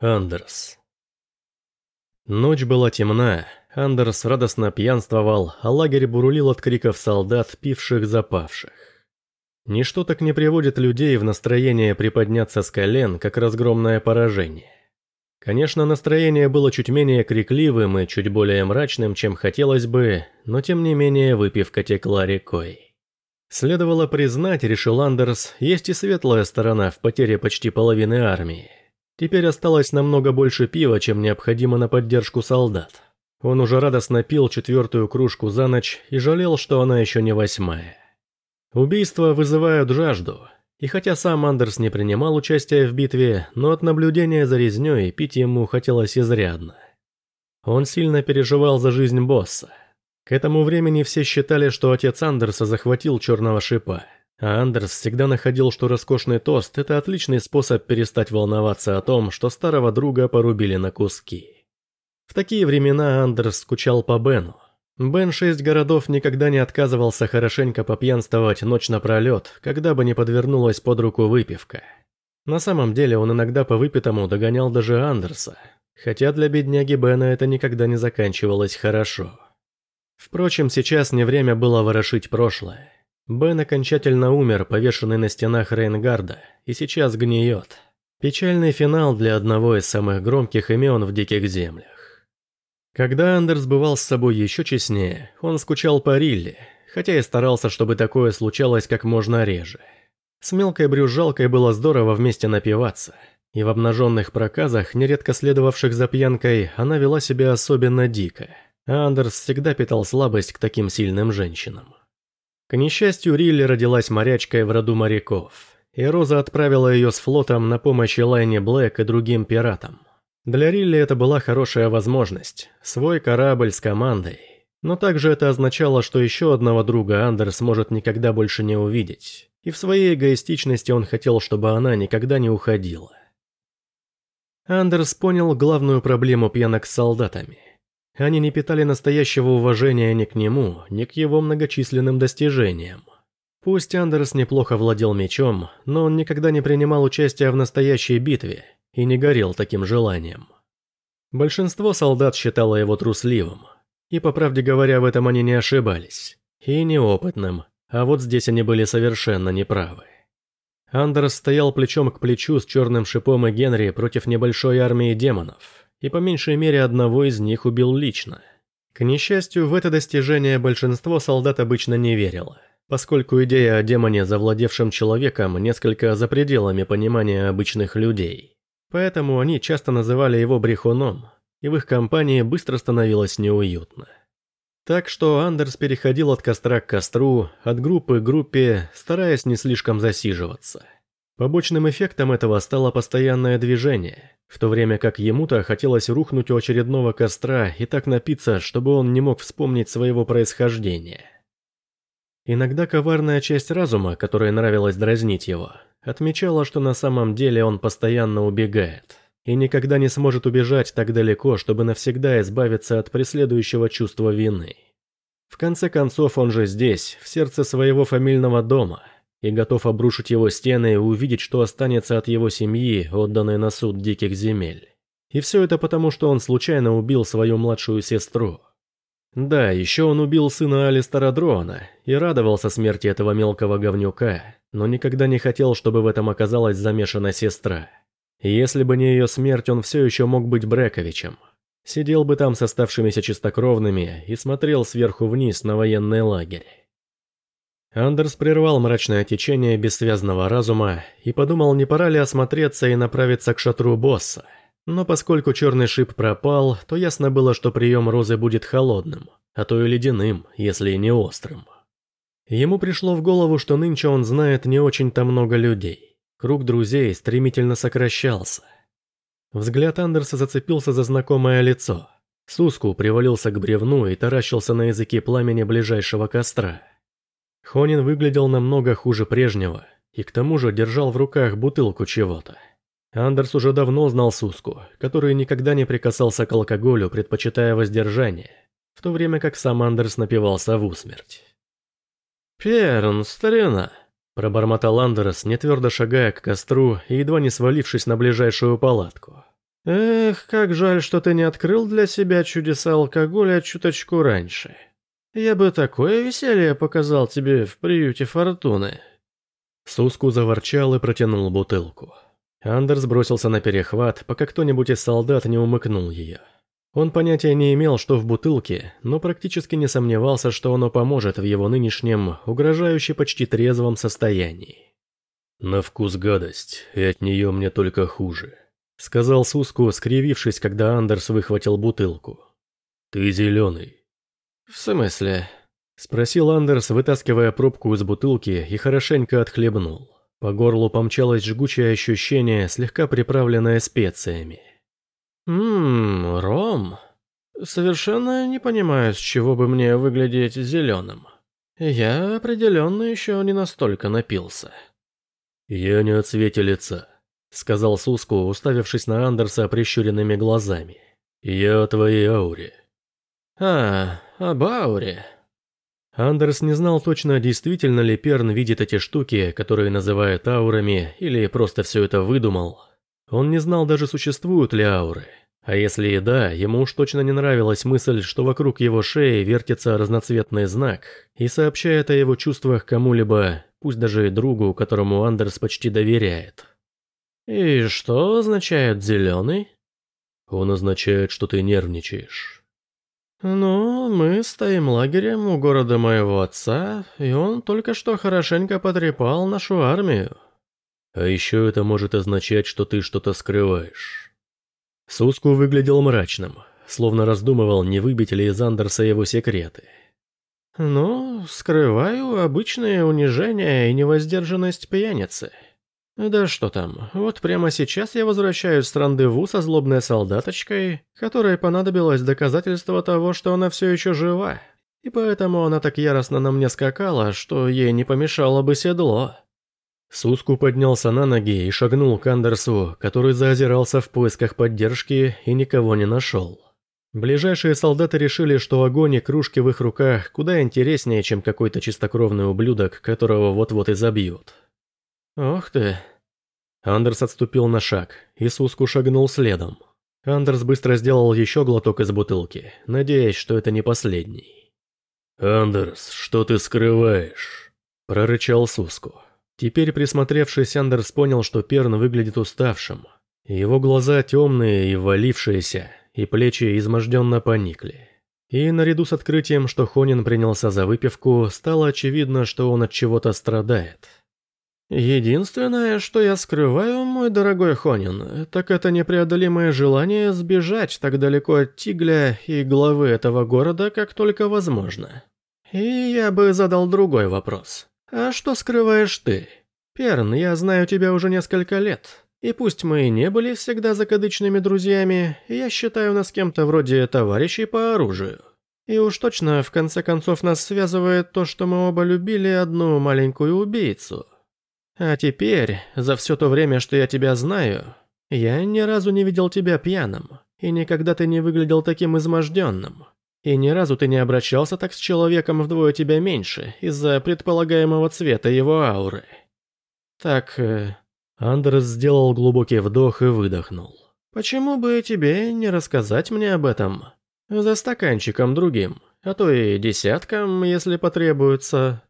Андерс. Ночь была темна, Андерс радостно пьянствовал, а лагерь бурлил от криков солдат, пивших запавших. Ничто так не приводит людей в настроение приподняться с колен, как разгромное поражение. Конечно, настроение было чуть менее крикливым и чуть более мрачным, чем хотелось бы, но тем не менее выпивка текла рекой. Следовало признать, решил Андерс, есть и светлая сторона в потере почти половины армии. Теперь осталось намного больше пива, чем необходимо на поддержку солдат. Он уже радостно пил четвертую кружку за ночь и жалел, что она еще не восьмая. Убийства вызывают жажду, и хотя сам Андерс не принимал участия в битве, но от наблюдения за резнёй пить ему хотелось изрядно. Он сильно переживал за жизнь босса. К этому времени все считали, что отец Андерса захватил черного шипа – Андерс всегда находил, что роскошный тост – это отличный способ перестать волноваться о том, что старого друга порубили на куски. В такие времена Андерс скучал по Бену. Бен шесть городов никогда не отказывался хорошенько попьянствовать ночь напролет, когда бы не подвернулась под руку выпивка. На самом деле он иногда по выпитому догонял даже Андерса, хотя для бедняги Бена это никогда не заканчивалось хорошо. Впрочем, сейчас не время было ворошить прошлое. Бен окончательно умер, повешенный на стенах Рейнгарда, и сейчас гниет. Печальный финал для одного из самых громких имен в Диких Землях. Когда Андерс бывал с собой еще честнее, он скучал по Рилли, хотя и старался, чтобы такое случалось как можно реже. С мелкой брюзжалкой было здорово вместе напиваться, и в обнаженных проказах, нередко следовавших за пьянкой, она вела себя особенно дико. А Андерс всегда питал слабость к таким сильным женщинам. К несчастью, Рилли родилась морячкой в роду моряков, и Роза отправила ее с флотом на помощь Элайне Блэк и другим пиратам. Для Рилли это была хорошая возможность, свой корабль с командой. Но также это означало, что еще одного друга Андерс может никогда больше не увидеть, и в своей эгоистичности он хотел, чтобы она никогда не уходила. Андерс понял главную проблему пьянок с солдатами. Они не питали настоящего уважения ни к нему, ни к его многочисленным достижениям. Пусть Андерс неплохо владел мечом, но он никогда не принимал участия в настоящей битве и не горел таким желанием. Большинство солдат считало его трусливым, и, по правде говоря, в этом они не ошибались, и неопытным, а вот здесь они были совершенно неправы. Андерс стоял плечом к плечу с черным шипом и Генри против небольшой армии демонов – и по меньшей мере одного из них убил лично. К несчастью, в это достижение большинство солдат обычно не верило, поскольку идея о демоне, завладевшем человеком, несколько за пределами понимания обычных людей. Поэтому они часто называли его брехуном, и в их компании быстро становилось неуютно. Так что Андерс переходил от костра к костру, от группы к группе, стараясь не слишком засиживаться. Побочным эффектом этого стало постоянное движение – в то время как ему-то хотелось рухнуть у очередного костра и так напиться, чтобы он не мог вспомнить своего происхождения. Иногда коварная часть разума, которой нравилось дразнить его, отмечала, что на самом деле он постоянно убегает и никогда не сможет убежать так далеко, чтобы навсегда избавиться от преследующего чувства вины. В конце концов, он же здесь, в сердце своего фамильного дома – и готов обрушить его стены и увидеть, что останется от его семьи, отданной на суд диких земель. И все это потому, что он случайно убил свою младшую сестру. Да, еще он убил сына Алистера Дрона и радовался смерти этого мелкого говнюка, но никогда не хотел, чтобы в этом оказалась замешана сестра. Если бы не ее смерть, он все еще мог быть Брековичем. Сидел бы там с оставшимися чистокровными и смотрел сверху вниз на военный лагерь. Андерс прервал мрачное течение бессвязного разума и подумал, не пора ли осмотреться и направиться к шатру босса. Но поскольку черный шип пропал, то ясно было, что прием розы будет холодным, а то и ледяным, если не острым. Ему пришло в голову, что нынче он знает не очень-то много людей. Круг друзей стремительно сокращался. Взгляд Андерса зацепился за знакомое лицо. Суску привалился к бревну и таращился на языке пламени ближайшего костра. Хонин выглядел намного хуже прежнего, и к тому же держал в руках бутылку чего-то. Андерс уже давно знал Суску, который никогда не прикасался к алкоголю, предпочитая воздержание, в то время как сам Андерс напивался в усмерть. «Перн, старина!» – пробормотал Андерс, не твердо шагая к костру и едва не свалившись на ближайшую палатку. Эх, как жаль, что ты не открыл для себя чудеса алкоголя чуточку раньше. Я бы такое веселье показал тебе в приюте фортуны. Суску заворчал и протянул бутылку. Андерс бросился на перехват, пока кто-нибудь из солдат не умыкнул ее. Он понятия не имел, что в бутылке, но практически не сомневался, что оно поможет в его нынешнем, угрожающе почти трезвом состоянии. «На вкус гадость, и от нее мне только хуже», — сказал Суску, скривившись, когда Андерс выхватил бутылку. «Ты зеленый». «В смысле?» — спросил Андерс, вытаскивая пробку из бутылки и хорошенько отхлебнул. По горлу помчалось жгучее ощущение, слегка приправленное специями. «Ммм, ром. Совершенно не понимаю, с чего бы мне выглядеть зеленым. Я определенно еще не настолько напился». «Я не о цвете лица», — сказал Суску, уставившись на Андерса прищуренными глазами. «Я о твоей ауре». «А, об ауре». Андерс не знал точно, действительно ли Перн видит эти штуки, которые называют аурами, или просто все это выдумал. Он не знал даже, существуют ли ауры. А если и да, ему уж точно не нравилась мысль, что вокруг его шеи вертится разноцветный знак и сообщает о его чувствах кому-либо, пусть даже и другу, которому Андерс почти доверяет. «И что означает зеленый?» «Он означает, что ты нервничаешь». «Ну, мы стоим лагерем у города моего отца, и он только что хорошенько потрепал нашу армию». «А еще это может означать, что ты что-то скрываешь». Суску выглядел мрачным, словно раздумывал, не выбить ли из Андерса его секреты. «Ну, скрываю обычное унижение и невоздержанность пьяницы. Да что там, вот прямо сейчас я возвращаюсь с рандеву со злобной солдаточкой, которой понадобилось доказательство того, что она все еще жива, и поэтому она так яростно на мне скакала, что ей не помешало бы седло». Суску поднялся на ноги и шагнул к Андерсу, который заозирался в поисках поддержки и никого не нашел. Ближайшие солдаты решили, что огонь и кружки в их руках куда интереснее, чем какой-то чистокровный ублюдок, которого вот-вот и забьют. «Ох ты!» Андерс отступил на шаг, и Суску шагнул следом. Андерс быстро сделал еще глоток из бутылки, надеясь, что это не последний. «Андерс, что ты скрываешь?» – прорычал Суску. Теперь, присмотревшись, Андерс понял, что Перн выглядит уставшим. Его глаза темные и валившиеся, и плечи изможденно поникли. И наряду с открытием, что Хонин принялся за выпивку, стало очевидно, что он от чего-то страдает. «Единственное, что я скрываю, мой дорогой Хонин, так это непреодолимое желание сбежать так далеко от Тигля и главы этого города, как только возможно. И я бы задал другой вопрос. А что скрываешь ты? Перн, я знаю тебя уже несколько лет. И пусть мы и не были всегда закадычными друзьями, я считаю нас кем-то вроде товарищей по оружию. И уж точно, в конце концов, нас связывает то, что мы оба любили одну маленькую убийцу. А теперь, за все то время, что я тебя знаю, я ни разу не видел тебя пьяным, и никогда ты не выглядел таким изможденным. И ни разу ты не обращался так с человеком вдвое тебя меньше, из-за предполагаемого цвета его ауры. Так, э, Андерс сделал глубокий вдох и выдохнул. «Почему бы тебе не рассказать мне об этом? За стаканчиком другим, а то и десятком, если потребуется».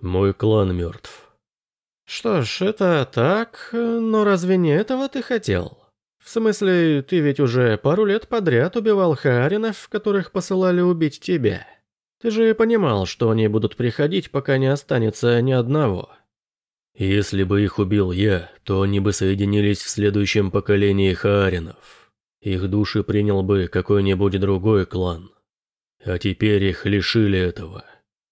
«Мой клан мертв». «Что ж, это так, но разве не этого ты хотел? В смысле, ты ведь уже пару лет подряд убивал Хааринов, которых посылали убить тебя. Ты же понимал, что они будут приходить, пока не останется ни одного». Если бы их убил я, то они бы соединились в следующем поколении Хааринов. Их души принял бы какой-нибудь другой клан. А теперь их лишили этого.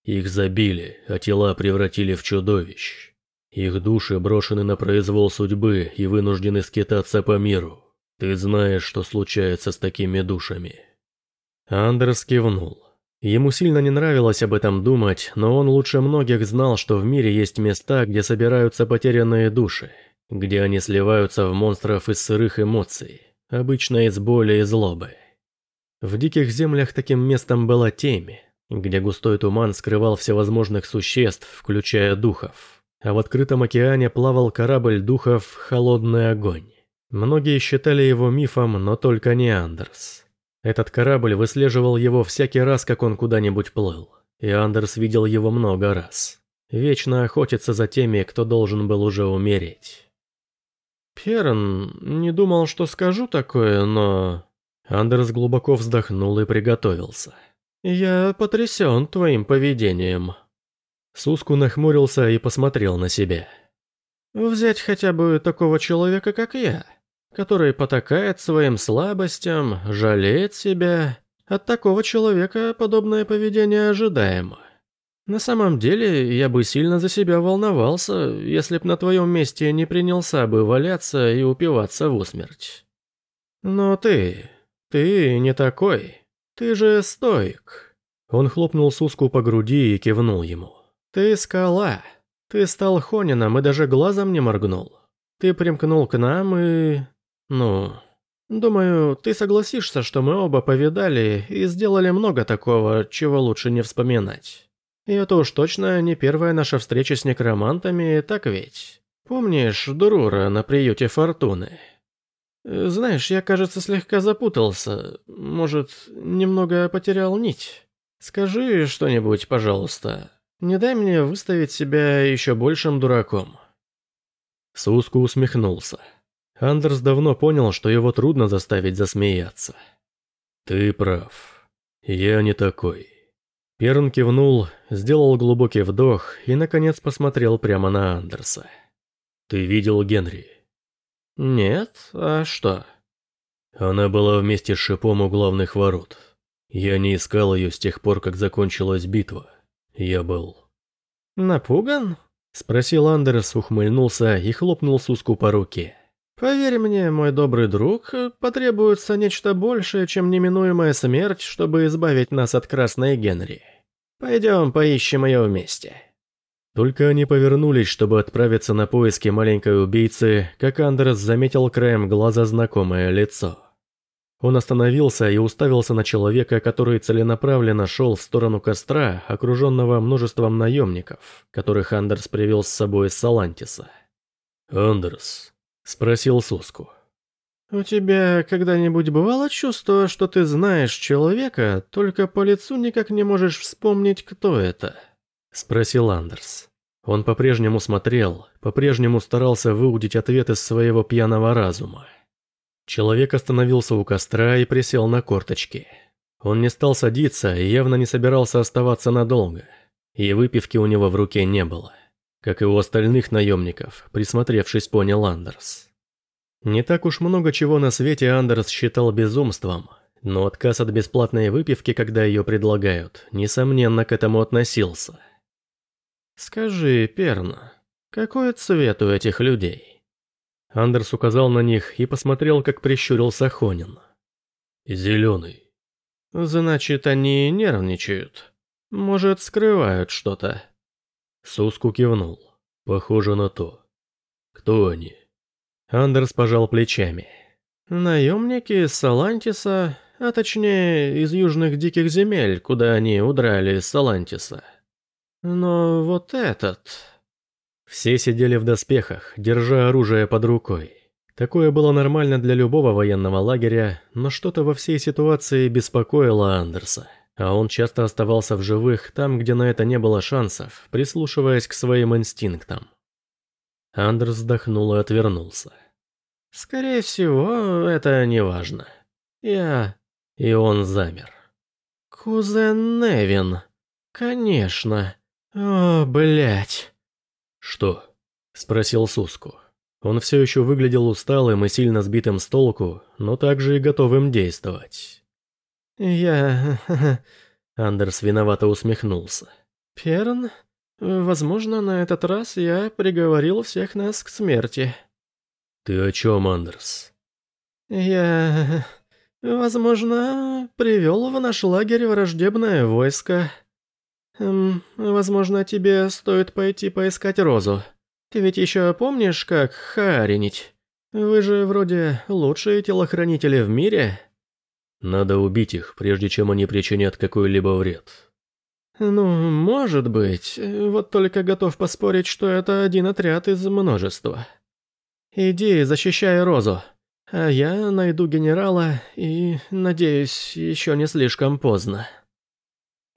Их забили, а тела превратили в чудовищ. Их души брошены на произвол судьбы и вынуждены скитаться по миру. Ты знаешь, что случается с такими душами. Андерс кивнул. Ему сильно не нравилось об этом думать, но он лучше многих знал, что в мире есть места, где собираются потерянные души, где они сливаются в монстров из сырых эмоций, обычно из боли и злобы. В диких землях таким местом была темь, где густой туман скрывал всевозможных существ, включая духов, а в открытом океане плавал корабль духов «Холодный огонь». Многие считали его мифом, но только не Андерс. Этот корабль выслеживал его всякий раз, как он куда-нибудь плыл, и Андерс видел его много раз. Вечно охотится за теми, кто должен был уже умереть. «Перн, не думал, что скажу такое, но...» Андерс глубоко вздохнул и приготовился. «Я потрясен твоим поведением». Суску нахмурился и посмотрел на себя. «Взять хотя бы такого человека, как я, который потакает своим слабостям, жалеет себя. От такого человека подобное поведение ожидаемо. На самом деле, я бы сильно за себя волновался, если б на твоем месте не принялся бы валяться и упиваться в усмерть. Но ты... ты не такой. Ты же стоик. Он хлопнул Суску по груди и кивнул ему. Ты скала. Ты стал Хонином и даже глазом не моргнул. Ты примкнул к нам и... ну... Думаю, ты согласишься, что мы оба повидали и сделали много такого, чего лучше не вспоминать. И это уж точно не первая наша встреча с некромантами, так ведь? Помнишь Дурура на приюте Фортуны? Знаешь, я, кажется, слегка запутался. Может, немного потерял нить? Скажи что-нибудь, пожалуйста. Не дай мне выставить себя еще большим дураком. Суску усмехнулся. Андерс давно понял, что его трудно заставить засмеяться. «Ты прав. Я не такой. Перн кивнул, сделал глубокий вдох и, наконец, посмотрел прямо на Андерса. «Ты видел Генри?» «Нет, а что?» Она была вместе с шипом у главных ворот. Я не искал ее с тех пор, как закончилась битва. Я был... «Напуган?» – спросил Андерс, ухмыльнулся и хлопнул Суску по руке. «Поверь мне, мой добрый друг, потребуется нечто большее, чем неминуемая смерть, чтобы избавить нас от Красной Генри». Пойдем поищем ее вместе». Только они повернулись, чтобы отправиться на поиски маленькой убийцы, как Андерс заметил краем глаза знакомое лицо. Он остановился и уставился на человека, который целенаправленно шел в сторону костра, окруженного множеством наемников, которых Андерс привел с собой из Салантиса. «Андерс?» – спросил Суску. «У тебя когда-нибудь бывало чувство, что ты знаешь человека, только по лицу никак не можешь вспомнить, кто это?» – спросил Андерс. Он по-прежнему смотрел, по-прежнему старался выудить ответ из своего пьяного разума. Человек остановился у костра и присел на корточки. Он не стал садиться и явно не собирался оставаться надолго. И выпивки у него в руке не было. Как и у остальных наемников, присмотревшись, понял Андерс. Не так уж много чего на свете Андерс считал безумством, но отказ от бесплатной выпивки, когда ее предлагают, несомненно к этому относился. «Скажи, Перна, какой цвет у этих людей?» Андерс указал на них и посмотрел, как прищурился Хонин. «Зеленый». «Значит, они нервничают. Может, скрывают что-то?» Суску кивнул. «Похоже на то. Кто они?» Андерс пожал плечами. «Наемники из Салантиса, а точнее из южных диких земель, куда они удрали из Салантиса. Но вот этот...» Все сидели в доспехах, держа оружие под рукой. Такое было нормально для любого военного лагеря, но что-то во всей ситуации беспокоило Андерса. А он часто оставался в живых там, где на это не было шансов, прислушиваясь к своим инстинктам. Андерс вздохнул и отвернулся. Скорее всего, это не важно. Я... И он замер. Кузен Невин. Конечно. О, блять. Что? Спросил Суску. Он все еще выглядел усталым и сильно сбитым с толку, но также и готовым действовать. «Я...» Андерс виновато усмехнулся. «Перн, возможно, на этот раз я приговорил всех нас к смерти». «Ты о чем, Андерс?» «Я... возможно, привел в наш лагерь враждебное войско. Эм, возможно, тебе стоит пойти поискать Розу. Ты ведь еще помнишь, как харинить? Вы же вроде лучшие телохранители в мире». «Надо убить их, прежде чем они причинят какой-либо вред». «Ну, может быть. Вот только готов поспорить, что это один отряд из множества». «Иди, защищай Розу. А я найду генерала и, надеюсь, еще не слишком поздно.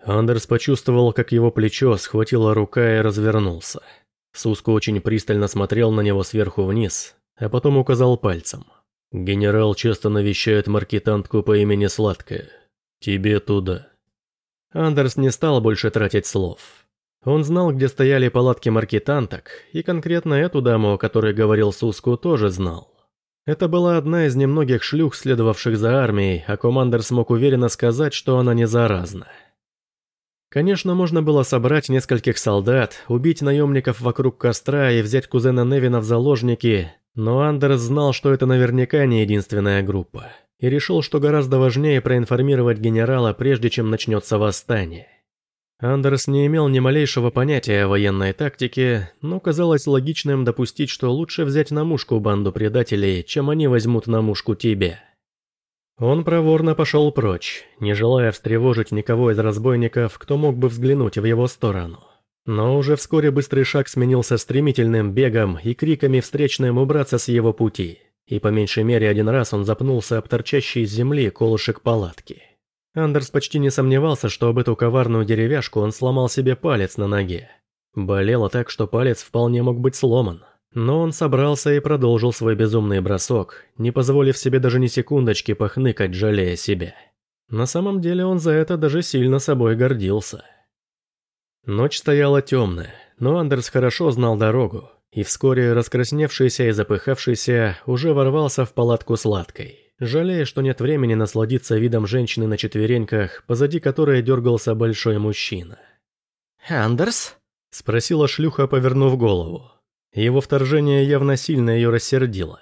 Андерс почувствовал, как его плечо схватила рука и развернулся. Суску очень пристально смотрел на него сверху вниз, а потом указал пальцем. «Генерал часто навещает маркетантку по имени Сладкая. Тебе туда». Андерс не стал больше тратить слов. Он знал, где стояли палатки маркетанток, и конкретно эту даму, о которой говорил Суску, тоже знал. Это была одна из немногих шлюх, следовавших за армией, а командир смог уверенно сказать, что она не заразна. Конечно, можно было собрать нескольких солдат, убить наемников вокруг костра и взять кузена Невина в заложники, но Андерс знал, что это наверняка не единственная группа, и решил, что гораздо важнее проинформировать генерала, прежде чем начнется восстание. Андерс не имел ни малейшего понятия о военной тактике, но казалось логичным допустить, что лучше взять на мушку банду предателей, чем они возьмут на мушку тебя. Он проворно пошел прочь, не желая встревожить никого из разбойников, кто мог бы взглянуть в его сторону. Но уже вскоре быстрый шаг сменился стремительным бегом и криками встречным убраться с его пути, и по меньшей мере один раз он запнулся об торчащий из земли колышек палатки. Андерс почти не сомневался, что об эту коварную деревяшку он сломал себе палец на ноге. Болело так, что палец вполне мог быть сломан. Но он собрался и продолжил свой безумный бросок, не позволив себе даже ни секундочки похныкать, жалея себя. На самом деле он за это даже сильно собой гордился. Ночь стояла темная, но Андерс хорошо знал дорогу, и вскоре раскрасневшийся и запыхавшийся уже ворвался в палатку сладкой жалея, что нет времени насладиться видом женщины на четвереньках, позади которой дергался большой мужчина. «Андерс?» – спросила шлюха, повернув голову. Его вторжение явно сильно ее рассердило.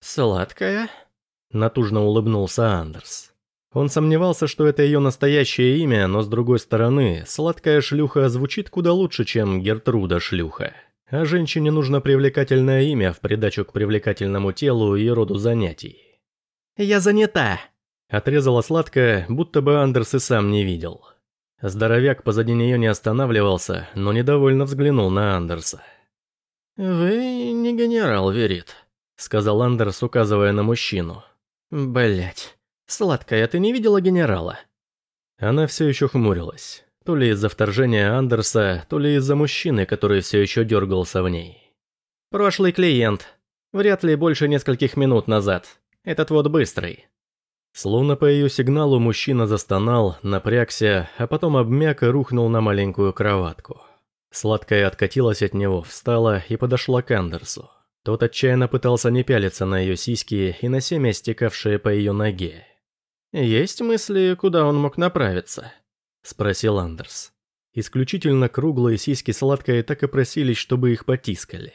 «Сладкая?» – натужно улыбнулся Андерс. Он сомневался, что это ее настоящее имя, но с другой стороны, сладкая шлюха звучит куда лучше, чем Гертруда шлюха. А женщине нужно привлекательное имя в придачу к привлекательному телу и роду занятий. «Я занята!» Отрезала сладкая, будто бы Андерс и сам не видел. Здоровяк позади нее не останавливался, но недовольно взглянул на Андерса. «Вы не генерал, Верит», — сказал Андерс, указывая на мужчину. Блять, сладкая, ты не видела генерала?» Она все еще хмурилась. То ли из-за вторжения Андерса, то ли из-за мужчины, который все еще дергался в ней. «Прошлый клиент. Вряд ли больше нескольких минут назад. Этот вот быстрый». Словно по ее сигналу мужчина застонал, напрягся, а потом обмяк и рухнул на маленькую кроватку. Сладкая откатилась от него, встала и подошла к Андерсу. Тот отчаянно пытался не пялиться на ее сиськи и на семя, стекавшие по ее ноге. «Есть мысли, куда он мог направиться?» – спросил Андерс. Исключительно круглые сиськи сладкой так и просились, чтобы их потискали.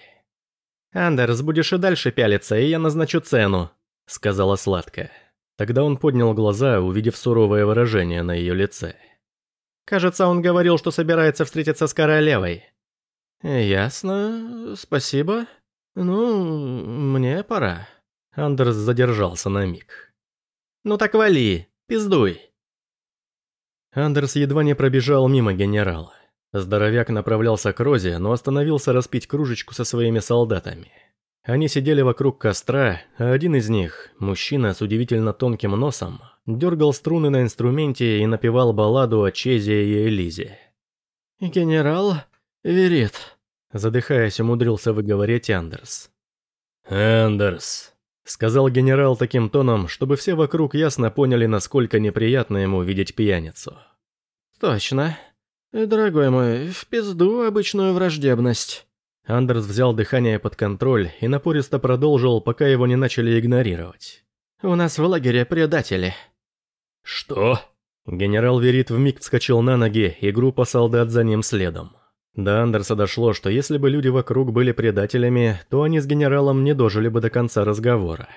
«Андерс, будешь и дальше пялиться, и я назначу цену», — сказала сладкая. Тогда он поднял глаза, увидев суровое выражение на ее лице. «Кажется, он говорил, что собирается встретиться с королевой». «Ясно, спасибо. Ну, мне пора». Андерс задержался на миг. «Ну так вали, пиздуй». Андерс едва не пробежал мимо генерала. Здоровяк направлялся к Розе, но остановился распить кружечку со своими солдатами. Они сидели вокруг костра, а один из них, мужчина с удивительно тонким носом, дергал струны на инструменте и напевал балладу о Чезе и Элизе. «Генерал верит», — задыхаясь, умудрился выговорить Андерс. «Андерс», — сказал генерал таким тоном, чтобы все вокруг ясно поняли, насколько неприятно ему видеть пьяницу. «Точно. Дорогой мой, в пизду обычную враждебность». Андерс взял дыхание под контроль и напористо продолжил, пока его не начали игнорировать. «У нас в лагере предатели». «Что?» Генерал Верит вмиг вскочил на ноги, и группа солдат за ним следом. До Андерса дошло, что если бы люди вокруг были предателями, то они с генералом не дожили бы до конца разговора.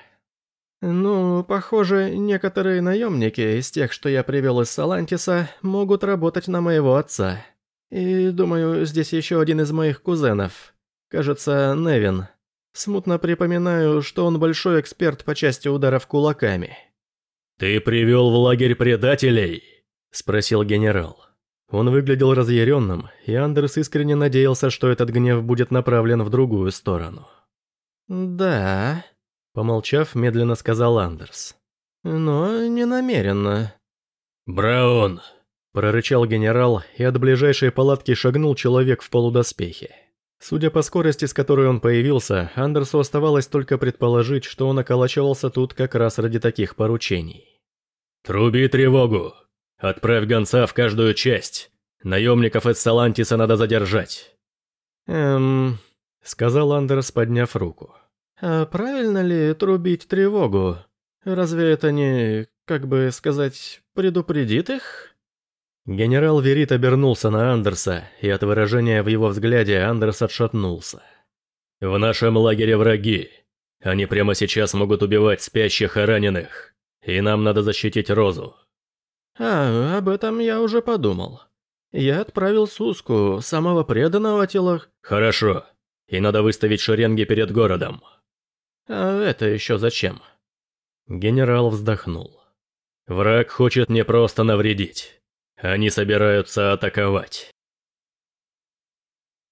«Ну, похоже, некоторые наемники из тех, что я привел из Салантиса, могут работать на моего отца. И, думаю, здесь еще один из моих кузенов. Кажется, Невин. Смутно припоминаю, что он большой эксперт по части ударов кулаками. «Ты привел в лагерь предателей?» – спросил генерал. Он выглядел разъяренным, и Андерс искренне надеялся, что этот гнев будет направлен в другую сторону. «Да...» Помолчав, медленно сказал Андерс. «Но не намеренно». «Браун!» – прорычал генерал, и от ближайшей палатки шагнул человек в полудоспехе. Судя по скорости, с которой он появился, Андерсу оставалось только предположить, что он околачивался тут как раз ради таких поручений. «Труби тревогу! Отправь гонца в каждую часть! Наемников из Салантиса надо задержать!» «Эм...» — сказал Андерс, подняв руку. «А правильно ли трубить тревогу? Разве это не, как бы сказать, предупредит их?» Генерал Верит обернулся на Андерса, и от выражения в его взгляде Андерс отшатнулся. «В нашем лагере враги. Они прямо сейчас могут убивать спящих и раненых. И нам надо защитить Розу». «А, об этом я уже подумал. Я отправил Суску, самого преданного тела...» «Хорошо. И надо выставить шеренги перед городом». «А это еще зачем?» Генерал вздохнул. «Враг хочет не просто навредить. Они собираются атаковать».